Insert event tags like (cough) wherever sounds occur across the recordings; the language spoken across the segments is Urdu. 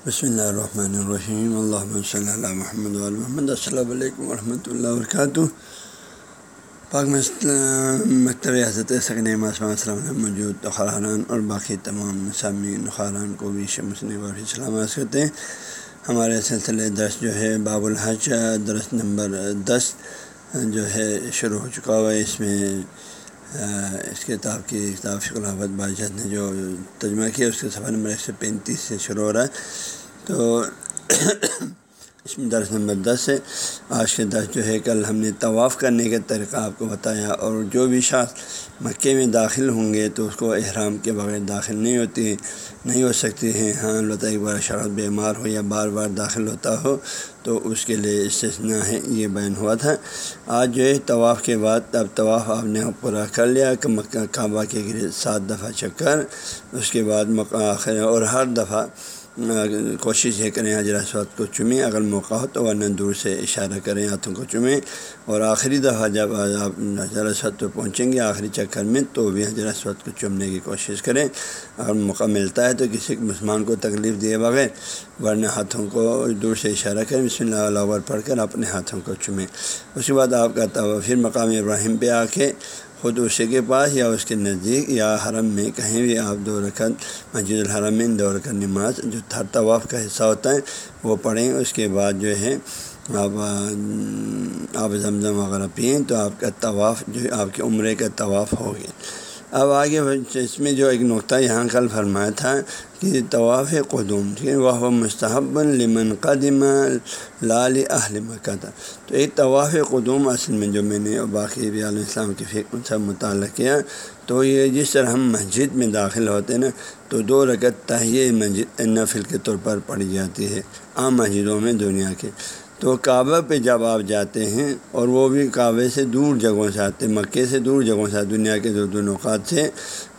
بسم اللہ الرحمن الرحیم اللہ صلی اللہ محمد محمد السلام علیکم ورحمۃ اللہ وبرکاتہ پاک مکتب حضرت سکن السلام موجود خرحان اور باقی تمام سامعین خاران کو بھی شمسن سلامت کرتے ہیں ہمارے سلسلے درس جو ہے باب الحج درس نمبر دس جو ہے شروع ہو چکا ہوا ہے اس میں اس کتاب کی کتاب فکر احمد بادشاہ نے جو ترجمہ کیا، اس کے سفر نمبر ایک سو پینتیس سے شروع ہو رہا ہے۔ تو اس میں درس نمبر دس ہے۔ آج کے درس جو ہے کل ہم نے طواف کرنے کا طریقہ آپ کو بتایا اور جو بھی شخص مکے میں داخل ہوں گے تو اس کو احرام کے بغیر داخل نہیں ہوتی نہیں ہو سکتی ہیں۔ ہاں البتہ ایک بار شخص بیمار ہو یا بار بار داخل ہوتا ہو تو اس کے لیے استثنا ہے، یہ بیان ہوا تھا۔ آج جو ہے طواف کے بعد اب طواف آپ نے پورا کر لیا کہ مکہ، کعبہ کے گرے سات دفعہ چکر، اس کے بعد مکہ اور ہر دفعہ کوشش یہ کریں حضر اسود کو چومیں، اگر موقع ہو تو ورنہ دور سے اشارہ کریں، ہاتھوں کو چومیں۔ اور آخری دفعہ جب آپ حضر اسود پہ پہنچیں گے آخری چکر میں تو بھی حضر اسود کو چومنے کی کوشش کریں۔ اگر موقع ملتا ہے تو کسی مسلمان کو تکلیف دیے بغیر ورنہ ہاتھوں کو دور سے اشارہ کریں، بسم اللہ علیہ پڑھ کر اپنے ہاتھوں کو چومیں۔ اس کے بعد آپ کا پھر مقام ابراہیم پہ آ کے خود اسی کے پاس یا اس کے نزدیک یا حرم میں کہیں بھی آپ دو رکعت مسجد الحرم میں دو رکعت نماز جو تھر طواف کا حصہ ہوتا ہے، وہ پڑھیں۔ اس کے بعد جو ہے، آپ آپ زمزم وغیرہ پئیں تو آپ کا طواف جو ہے، آپ کے عمرے کا طواف ہو گیا۔ اب آگے اس میں جو ایک نقطہ یہاں کل فرمایا تھا کہ طواف قدوم، ٹھیک ہے وہ مستحب لمن قدم لال اہل مکہ تھا۔ تو ایک طواف قدوم اصل میں جو میں نے باقی بھی علیہ السلام کی فکر سے مطالعہ کیا، تو یہ جس طرح ہم مسجد میں داخل ہوتے ہیں نا، تو دو رکعت تہیہ مسجد نفل کے طور پر پڑھی جاتی ہے عام مسجدوں میں دنیا کے۔ تو کعبہ پہ جب آپ جاتے ہیں اور وہ بھی کعبے سے دور جگہوں سے آتے ہیں، مکے سے دور جگہوں سے آتے دنیا کے دو دو نقات سے،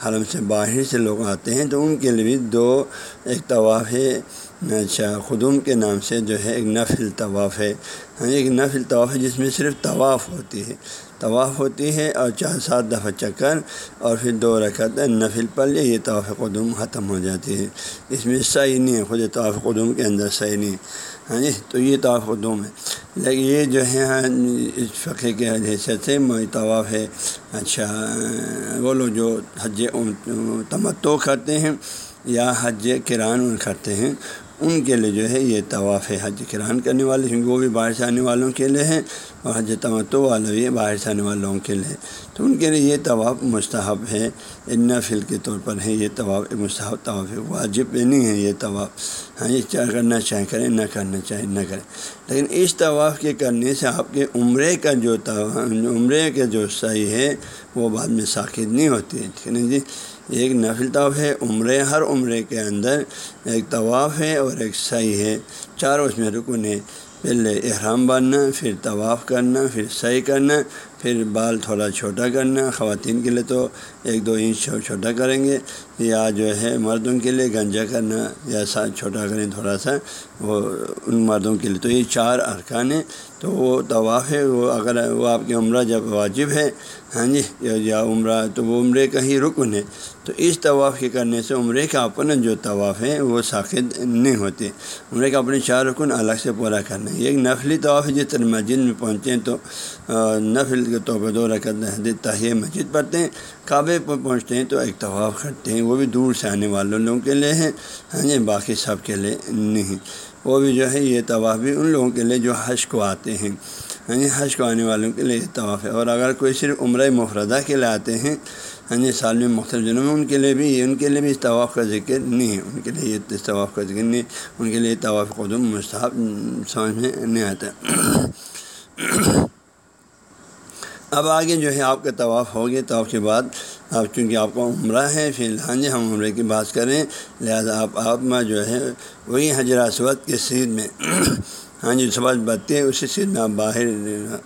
حرم سے باہر سے لوگ آتے ہیں، تو ان کے لیے بھی دو ایک طواف ہے اچھا خدوم کے نام سے جو ہے، ایک نفل طواف ہے۔ ہاں، ایک نفل طواف ہے جس میں صرف طواف ہوتی ہے۔ طواف ہوتی ہے اور چار سات دفعہ چکر اور پھر دو رکعت نفل پل لے، یہ طواف قدوم ختم ہو جاتی ہے۔ اس میں صحیح نہیں ہے، خود طواف قدوم کے اندر صحیح نہیں ہے۔ ہاں جی تو یہ طواف قدوم ہے لیکن یہ جو ہے ہاں، اس فقے کے حیثیت سے طواف ہے۔ اچھا وہ لوگ جو حج تمتو کرتے ہیں یا حج کران کرتے ہیں ان کے لیے جو ہے یہ طواف ہے حج کران کرنے والے کیونکہ وہ بھی باہر سے آنے والوں کے لیے ہیں اور حج تمتو والے بھی باہر سے آنے والوں کے لیے تو ان کے لیے یہ طواف مستحب ہے۔ نفل کے طور پر ہے یہ طواف مستحب، طواف ہے واجب نہیں ہے یہ طواف۔ ہاں یہ چاہ کرنا چاہے کریں، نہ کرنا چاہے نہ کریں۔ لیکن اس طواف کے کرنے سے آپ کے عمرے کا جو عمرے کا جو صحیح ہے، وہ بعد میں ساخت نہیں ہوتی ہے، ٹھیک ہے نا جی؟ ایک نفل طواف ہے، عمرے، ہر عمرے کے اندر ایک طواف ہے اور ایک صحیح ہے۔ چار اس میں رکن ہے پہلے احرام باندھنا، پھر طواف کرنا، پھر صحیح کرنا، پھر بال تھوڑا چھوٹا کرنا، خواتین کے لیے تو ایک دو انچ چھوٹا کریں گے، یا جو ہے مردوں کے لیے گنجا کرنا یا سا چھوٹا کریں تھوڑا سا، وہ ان مردوں کے لیے۔ تو یہ چار ارکان ہیں۔ تو وہ طواف ہے، وہ اگر وہ آپ کی عمرہ جب واجب ہے ہاں جی یا عمرہ، تو وہ عمرے کا ہی رکن ہے۔ تو اس طواف کے کرنے سے عمرے کا اپنا جو طواف ہے، وہ ساخت نہیں ہوتے۔ عمرے کا اپنے چار رکن الگ سے پورا کرنا ہے۔ ایک نفلی طواف ہے، جس طرح مسجد میں پہنچیں تو نفل کے طور پر دو رکعت تاہیہ مسجد پڑھتے ہیں۔ کعبے پر پہنچتے ہیں تو ایک طواف کرتے ہیں۔ وہ بھی دور سے آنے والوں لوگوں کے لیے ہیں۔ ہاں جی باقی سب کے لیے نہیں۔ وہ بھی جو ہے یہ طواف بھی ان لوگوں کے لیے جو حج کو آتے ہیں۔ ہاں جی حج کو آنے والوں کے لیے یہ طواف ہے۔ اور اگر کوئی صرف عمرہ مفردہ کے لیے آتے ہیں ہاں جی سال میں مختلف دنوں میں ان کے لیے بھی ان کے لیے بھی اس طواف کا ذکر نہیں ہے۔ ان کے لیے یہ طواف کا ذکر نہیں ان کے لیے طواف قدم مستحب سمجھ میں نہیں آتا۔ اب آگے جو ہے آپ کا طواف ہو گیا طواف کے بعد اب چونکہ آپ کو عمرہ ہے، فی الحال جی ہم عمرے کی بات کریں، لہٰذا آپ آپ میں جو ہے وہی حجر اسود کے سیر میں ہاں جی صبح بتتے ہیں، اسی سے آپ باہر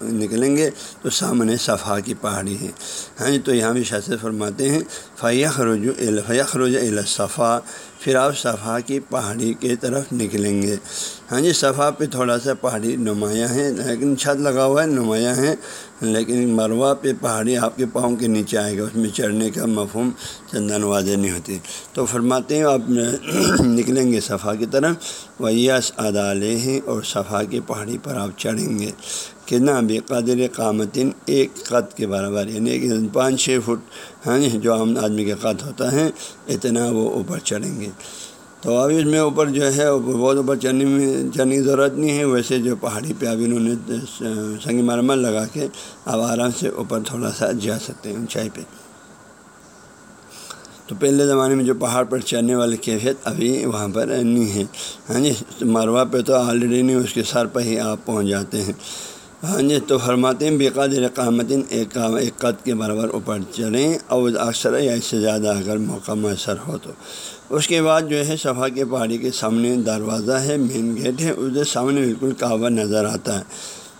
نکلیں گے تو سامنے صفحہ کی پہاڑی ہے۔ ہاں جی تو یہاں بھی شاست فرماتے ہیں فیخ رجو فیخ رج الصفا پھر آپ صفحہ کی پہاڑی کی طرف نکلیں گے۔ ہاں جی صفحہ پہ تھوڑا سا پہاڑی نمایاں ہے لیکن چھت لگا ہوا ہے، نمایاں ہے لیکن مروا پہ پہاڑی آپ کے پاؤں کے نیچے آئے گا، اس میں چڑھنے کا مفہوم چندن واضح نہیں ہوتی۔ تو فرماتے ہیں، آپ (clears throat) نکلیں گے صفحہ کی طرف۔ وہ یس ادالے ہیں اور صفحہ کی پہاڑی پر آپ چڑھیں گے۔ کتنا بھی قدر قامتن ایک قد کے برابر یعنی ایک پانچ، چھ فٹ ہاں جی جو عام آدمی کا قد ہوتا ہے، اتنا وہ اوپر چڑھیں گے۔ تو اب اس میں اوپر جو ہے بہت اوپر چڑھنے میں، چڑھنے کی ضرورت نہیں ہے۔ ویسے جو پہاڑی پہ ابھی انہوں نے سنگ مرمر لگا کے اب آرام سے اوپر تھوڑا سا جا سکتے ہیں اونچائی پہ۔ تو پہلے زمانے میں جو پہاڑ پر چڑھنے والی کیفیت ابھی وہاں پر نہیں ہے۔ ہاں جی مروا پہ تو آلریڈی نہیں، اس کے سر پہ ہی آپ پہنچ جاتے ہیں۔ ہاں جی تو فرماتے ہیں بقادر قامتن، ایک ایک قد کے برابر اوپر چڑھیں اور اکثر یا اس سے زیادہ اگر موقع میسر ہو تو۔ اس کے بعد جو ہے، صفحہ کے پہاڑی کے سامنے دروازہ ہے مین گیٹ ہے، اس کے سامنے بالکل کعبہ نظر آتا ہے۔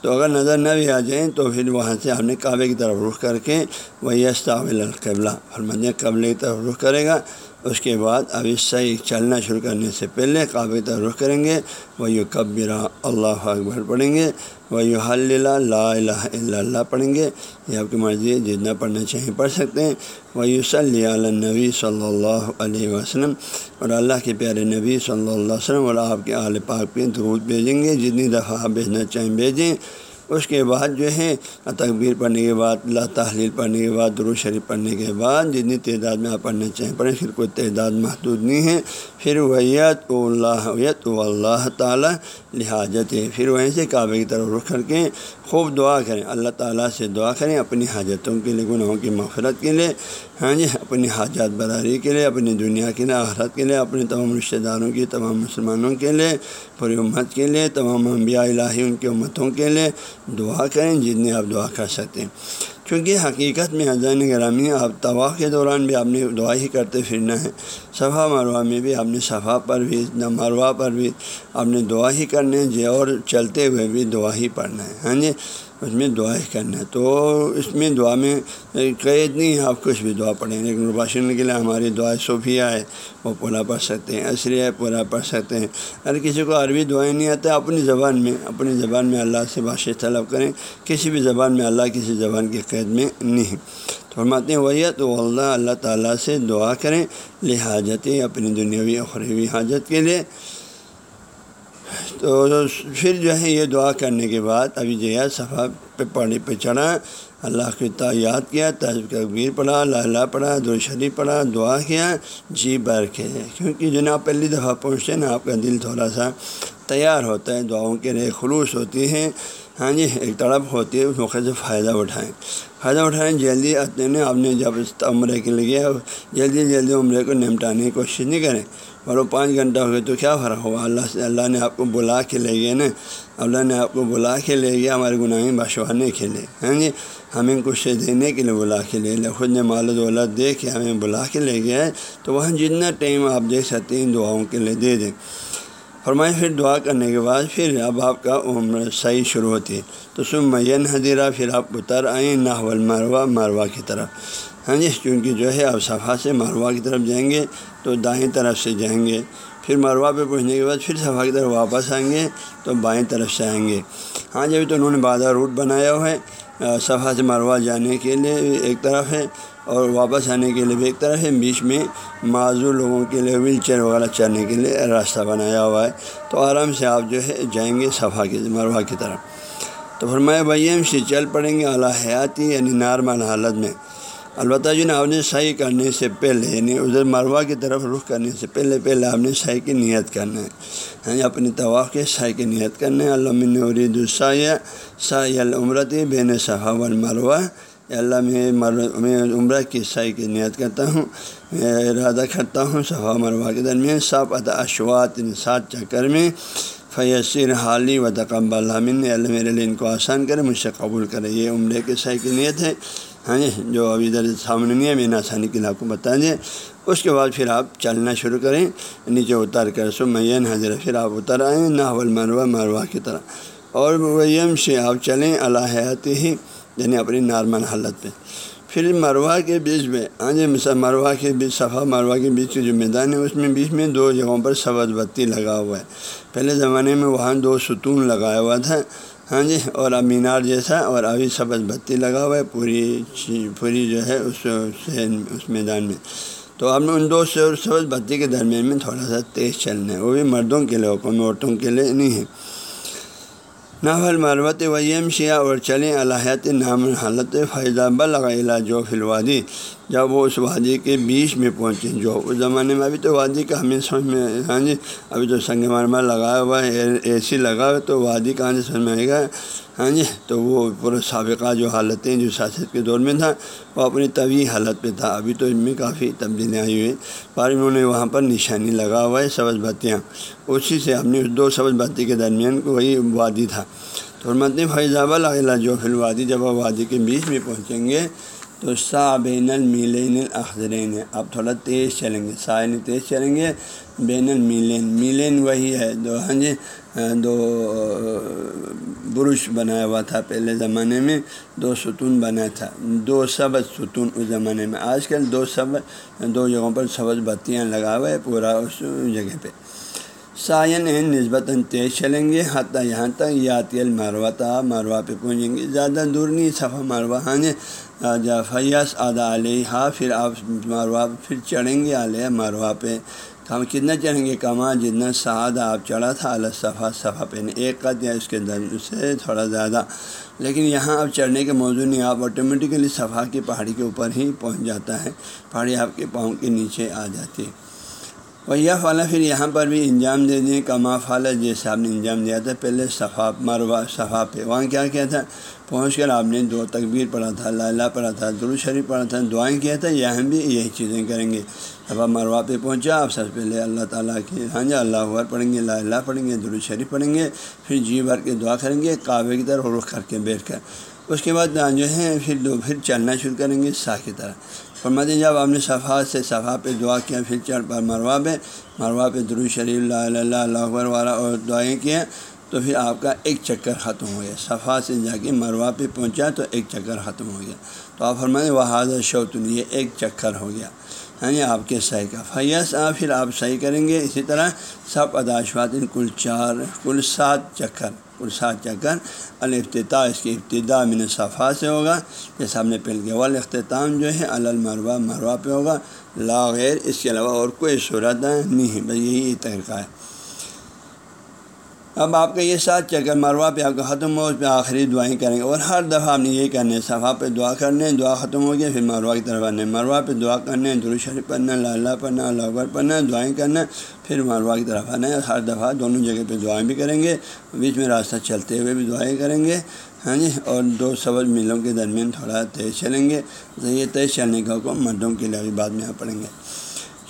تو اگر نظر نہ بھی آ جائیں تو پھر وہاں سے آپ نے کعبے کی طرف رخ کر کے وہی استعمل القبلہ فرماتے قبل کی طرف رخ کرے گا۔ اس کے بعد اب اس سے چلنا شروع کرنے سے پہلے قابل رخ کریں گے وہ یو کبرا اللہ اکبر پڑھیں گے وہ یو حل لا الہ الا اللہ پڑھیں گے۔ یہ آپ کی مرضی جتنا پڑھنا چاہیں پڑھ سکتے ہیں۔ وہ یو صلی نبی صلی اللہ علیہ وسلم۔ اور اللہ کے پیارے نبی صلی اللہ علیہ وسلم اور آپ کے اعلی پاک پہ درود بھیجیں گے۔ جتنی دفعہ آپ بھیجنا چاہیں بھیجیں۔ اس کے بعد جو ہے تقبیر پڑھنے کے بعد، اللہ تحلیل پڑھنے کے بعد درو شریف پڑھنے کے بعد، جتنی تعداد میں آپ پڑھنا چاہیں پڑھیں، پھر کوئی تعداد محدود نہیں ہے۔ پھر ویت و اللہ ویت و اللہ تعالیٰ لحاظت ہے پھر وہیں سے کعبے کی طرف رخ کر کے خوب دعا کریں۔ اللہ تعالیٰ سے دعا کریں اپنی حاجتوں کے لیے، گناہوں کی مغفرت کے لیے۔ ہاں جی اپنی حاجات براری کے لیے، اپنی دنیا کے لیے، آخرت کے لیے، اپنے تمام رشتہ داروں کی، تمام مسلمانوں کے لیے، پوری امت کے لیے، تمام انبیاء الہی ان کی امتوں کے لیے دعا کریں جتنے آپ دعا کر سکتے ہیں۔ کیونکہ حقیقت میں حضین گرامی آپ طواف کے دوران بھی آپ نے دعا ہی کرتے پھرنا ہے۔ صفحہ مروا میں بھی آپ نے صفحہ پر بھی، نہ مروا پر بھی آپ نے دعا ہی کرنے جی اور چلتے ہوئے بھی دعا ہی پڑھنا ہے۔ ہاں جی اس میں دعا ہی کرنا ہے۔ تو اس میں دعا میں قید نہیں ہے آپ کچھ بھی دعا پڑھیں۔ لیکن باشن کے لیے ہماری دعا صوفیہ ہے، وہ پورا پڑھ سکتے ہیں عصری ہے، پورا پڑھ سکتے ہیں۔ اگر کسی کو عربی دعائیں نہیں آتا اپنی زبان میں، اپنی زبان میں اللہ سے بادش طلب کریں۔ کسی بھی زبان میں اللہ کسی زبان کی قید میں نہیں۔ فرماتے ہیں، وہی تو اللہ اللہ تعالیٰ سے دعا کریں لہٰذتیں اپنی دنیاوی، اخروی حاجت کے لیے۔ تو پھر جو ہے یہ دعا کرنے کے بعد ابھی جو ہے صفحہ پہ پڑھی پہ چڑھا۔ اللہ کی تا یاد کیا تجب کبیر پڑھا اللہ پڑھا دو شریف پڑھا، دعا کیا۔ جی بر کے کیونکہ جو نا پہلی دفعہ پہنچتے ہیں نا، آپ کا دل تھوڑا سا تیار ہوتا ہے، دعاؤں کے لیے خلوص ہوتی ہے۔ ہاں جی ایک تڑپ ہوتی ہے، اس موقع سے فائدہ اٹھائیں۔ فائدہ اٹھائیں، جلدی آتے ہیں آپ نے جب عمرے کے لیے جلدی جلدی عمرے کو نمٹانے کی کوشش نہیں کریں۔ اور وہ پانچ گھنٹہ ہو گئے تو کیا فرق ہوا؟ اللہ سے اللہ نے آپ کو بلا کے لے گئے نا۔ اللہ نے آپ کو بلا کے لے گیا ہمارے گناہیں بشوانے کے لیے۔ ہاں جی؟ ہمیں کچھ دینے کے لیے بلا کے لے لے۔ خود نے مال و دولت دے کے ہمیں بلا کے لے گیا ہے تو وہاں جتنا ٹائم آپ دے سکتے ہیں دعاؤں کے لیے دے دیں۔ فرمائے پھر دعا کرنے کے بعد پھر اب آپ کا عمر صحیح شروع ہوتی۔ ہے تو سم مین حضیرہ پھر آپ اتر آئیں ناول مروا مروا کی طرف۔ ہاں جی؟ کیونکہ جو ہے آپ صفحہ سے مروا کی طرف جائیں گے۔ تو دائیں طرف سے جائیں گے۔ پھر مروا پہ پہنچنے کے بعد پھر صفحہ کی طرف واپس آئیں گے تو بائیں طرف سے آئیں گے۔ ہاں جی، جب تو انہوں نے بادہ روٹ بنایا ہوا ہے۔ صفحہ سے مروا جانے کے لیے ایک طرف ہے اور واپس آنے کے لیے بھی ایک طرف ہے۔ بیچ میں معذور لوگوں کے لیے ویل چیئر وغیرہ چلنے کے لیے راستہ بنایا ہوا ہے۔ تو آرام سے آپ جو ہے جائیں گے صفحہ کی مروا کی طرف۔ تو فرمایا، بھائی سے چل پڑیں گے اعلیٰ حیاتی یعنی نارمل حالت میں۔ البتہ جو نا، آپ نے صحیح کرنے سے پہلے یعنی ادھر مروا کی طرف رخ کرنے سے پہلے پہلے آپ نے صحیح کی نیت کرنا ہے۔ ہاں اپنی طواف کے صحیح کی نیت کرنا ہے۔ علام عرید السایہ سایہ العمرتی بین صفا المروا اللہ میں میں عمرہ کی صحیح کی نیت کرتا ہوں ارادہ کرتا ہوں صفا مروا کے درمیان۔ صاف ادا اشوات سات چکر میں۔ فیصر حالی و تقب اللہ میرے لیے ان کو آسان کرے، مجھ سے قبول کرے۔ یہ عمرے کے صحیح کی نیت ہے۔ ہاں جی جو ابھی ادھر سامنے نہیں ہے میں نے آسانی کے لیے آپ کو بتا دیں جی۔ اس کے بعد پھر آپ چلنا شروع کریں۔ نیچے اتر کر سو حضرت پھر آپ اتر آئیں نہ مروا مروا کی طرح۔ اور ویم سے آپ چلیں اللہ حیات ہی یعنی اپنی نارمل حالت پہ۔ پھر مروا کے بیچ میں ہاں جی مروا کے بیچ صفحہ مروا کے بیچ کے جو میدان ہے، اس میں بیچ میں دو جگہوں پر سبز بتی لگا ہوا ہے۔ پہلے زمانے میں وہاں دو ستون لگایا ہوا تھا۔ ہاں جی اور اب مینار جیسا، اور ابھی سبز بتی لگا ہوا ہے پوری پوری جو ہے اس اس میدان میں۔ تو اب ان دو سبز بتی کے درمیان میں تھوڑا سا تیز چلنا ہے۔ وہ بھی مردوں کے لیے حکم عورتوں کے لیے نہیں ہے۔ ناول مروت ویم شیا اور چلیں الحیت نام حالت فیضہ بلغ جو فلوادی۔ جب وہ اس وادی کے بیچ میں پہنچے، جو اس زمانے میں ابھی تو وادی کا ہمیں سمجھ میں ہاں جی ابھی تو سنگ مرمر لگایا ہوا ہے، اے سی لگا ہوا تو وادی کہاں سے سمجھ میں آئے گا۔ ہاں جی تو وہ پورا سابقہ جو حالتیں جو سیاست کے دور میں تھا، وہ اپنی طویل حالت پہ تھا۔ ابھی تو ان میں کافی تبدیلیاں آئی ہوئی پر انہوں نے وہاں پر نشانی لگا ہوا ہے سبز بتیاں۔ اسی سے اپنی دو سبز بتی کے درمیان کو وہی وادی تھا۔ تو متنی فیضاب اللہ، جو فی الوادی جب وہ وادی کے بیچ میں پہنچیں گے تو سا بین الملین الاخرین اب تھوڑا تیز چلیں گے سائن تیز چلیں گے۔ بین الملین میلین وہی ہے، دو ہاں جی دو، برش بنایا ہوا تھا پہلے زمانے میں، دو ستون بنا تھا۔ دو سبز ستون اس زمانے میں۔ آج کل دو سب دو جگہوں پر سبز بتیاں لگا ہوا ہے پورا اس جگہ پہ۔ سائن نسبتاً تیز چلیں گے، حتیٰ یہاں تک یاتی المروا تھا مروا پہ پہنچیں گے۔ زیادہ دور نہیں، صفحہ مروا ہاں جی۔ جا فیاس آدھا علیہ پھر آپ مروا پھر چڑھیں گے علیہ مروا پہ۔ ہم کتنا چڑھیں گے؟ کما جتنا سعادہ آپ چڑھا تھا اللہ صفحہ صفحہ پہ ایک قد یا اس کے در سے تھوڑا زیادہ۔ لیکن یہاں اب چڑھنے کے موضوع نہیں، آپ آٹومیٹیکلی صفحہ کی پہاڑی کے اوپر ہی پہنچ جاتا ہے، پہاڑی آپ کے پاؤں کے نیچے آ جاتی ہے۔ وہی فالا پھر یہاں پر بھی انجام دے دیں، کما فالا جیسے آپ نے انجام دیا تھا، پہلے صفا مروا صفا پہ۔ وہاں کیا کیا تھا؟ پہنچ کر آپ نے دو تکبیر پڑھا تھا اللہ پڑھا تھا درو شریف پڑھا تھا، دعائیں کیا تھا یہاں بھی یہی چیزیں کریں گے۔ صفا مروا پہ پہنچا، آپ سب پہلے اللہ تعالیٰ کی ہاں جی اللہ اکبر پڑھیں گے اللہ اللہ پڑھیں گے درو شریف پڑھیں گے، پھر جی بھر کے دعا کریں گے، کعبے کی طرف رخ کر کے بیٹھ کر۔ اس کے بعد جو ہے، پھر دو، پھر چلنا شروع کریں گے سا کی طرح فرماتے جب آپ نے صفحہ سے صفحہ پہ دعا کیا، پھر چڑھ پر مروا پہ مروا پہ درو شریف اللہ اللہ اللہ اکبر، والا اور دعائیں کیا، تو پھر آپ کا ایک چکر ختم ہو گیا۔ صفحہ سے جا کے مروا پہ پہنچا تو ایک چکر ختم ہو گیا۔ تو آپ فرمائیں وہ حاضر شوتن، یہ ایک چکر ہو گیا۔ ہاں جی آپ کے صحیح کا فیص آ پھر آپ صحیح کریں گے۔ اسی طرح سب اداشوات کل چار، کل سات چکر، کل سات چکر۔ الافتتاح، اس کی ابتدا من صفحہ سے ہوگا۔ جیسے ہم نے پہل کے وال اختتام جو ہے المروا مروا پہ ہوگا۔ لا غیر، اس کے علاوہ اور کوئی صورت نہیں ہے، بس یہی طریقہ ہے۔ اب آپ کا یہ سات چکر مروا پہ آپ کا ختم ہو، اس پہ آخری دعائیں کریں گے۔ اور ہر دفعہ آپ نے یہ کرنے صفحہ پہ دعا کرنے دعا ختم ہو گیا، پھر مروا کی طرف آنے مروا پہ دعا کرنے درو شریف پڑھنا لالا پڑھنا اللہ اکبر پڑھنا دعائیں کرنا پھر مروا کی طرف آنا ہے ہر دفعہ دونوں جگہ پہ دعائیں بھی کریں گے، بیچ میں راستہ چلتے ہوئے بھی دعائیں کریں گے۔ ہاں جی اور دو سبز میلوں کے درمیان تھوڑا تیز چلیں گے۔ یہ تیز چلنے کا حکم مردوں کے لیے ابھی بعد میں آپ پڑھیں گے۔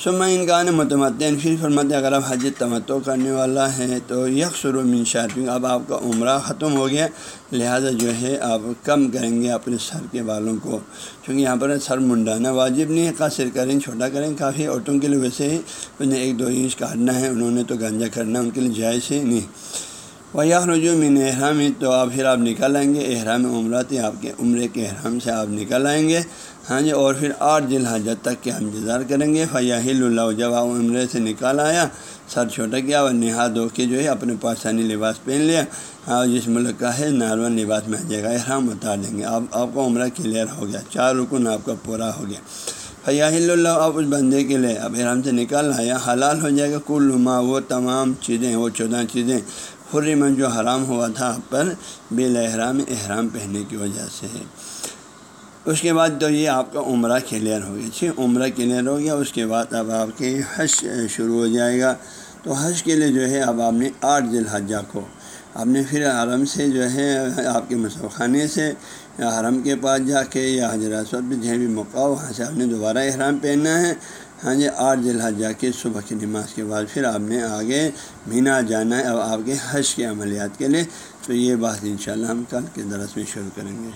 سما انکان متمدین پھر فرماتے اگر آپ حج تمتو کرنے والا ہے تو یک شروع شاپنگ اب آپ کا عمرہ ختم ہو گیا، لہذا جو ہے آپ کم کریں گے اپنے سر کے بالوں کو کیونکہ یہاں پر سر منڈانا واجب نہیں ہے، قاصر کریں، چھوٹا کریں، کافی عورتوں کے لیے ویسے ہی انہیں ایک دو انچ کاٹنا ہے، انہوں نے تو گنجا کرنا ان کے لیے جائز ہی نہیں۔ وہ رجوع میں احرام ہی تو آپ پھر آپ نکل آئیں گے۔ احرام عمرہ تھے آپ کے عمرے کے احرام سے آپ نکل آئیں گے۔ ہاں جی اور پھر آٹھ ذیل حجت تک کے ہم انتظار کریں گے۔ فیاح اللہ جب آپ عمرے سے نکال آیا، سر چھوٹا کیا اور نہا دھو کے جو ہے اپنے پاکستانی لباس پہن لیا۔ ہاں جس ملک کا ہے نارمل لباس میں آ جائے گا احرام اتار دیں گے۔ آپ آپ کا عمرہ کلیئر ہو گیا۔ چار رکن آپ کا پورا ہو گیا۔ فیاح اللہ آپ اس بندے کے لیے اب احرام سے نکال آیا۔ حلال ہو جائے گا، کل نما وہ تمام چیزیں، وہ چودہ چیزیں۔ حرمن جو حرام ہوا تھا آپ پر بے احرام احرام پہننے کی وجہ سے۔ ہے اس کے بعد تو یہ آپ کا عمرہ کلیئر ہو گیا ٹھیک عمرہ کلیئر ہو گیا، اس کے بعد اب آپ کی حج شروع ہو جائے گا۔ تو حج کے لیے جو ہے اب آپ نے آٹھ ذی الحجہ کو، آپ نے پھر حرم سے جو ہے آپ کے خانے سے یا حرم کے پاس جا کے یا حضرت بھی جہیں بھی موقع وہاں سے آپ نے دوبارہ احرام پہننا ہے۔ ہاں جی آٹھ ذی الحجہ کی صبح کی نماز کے بعد پھر آپ نے آگے مینا جانا ہے اب آپ کے حج کے عملیات کے لیے، تو یہ بات انشاءاللہ ہم کل کے درس میں شروع کریں گے۔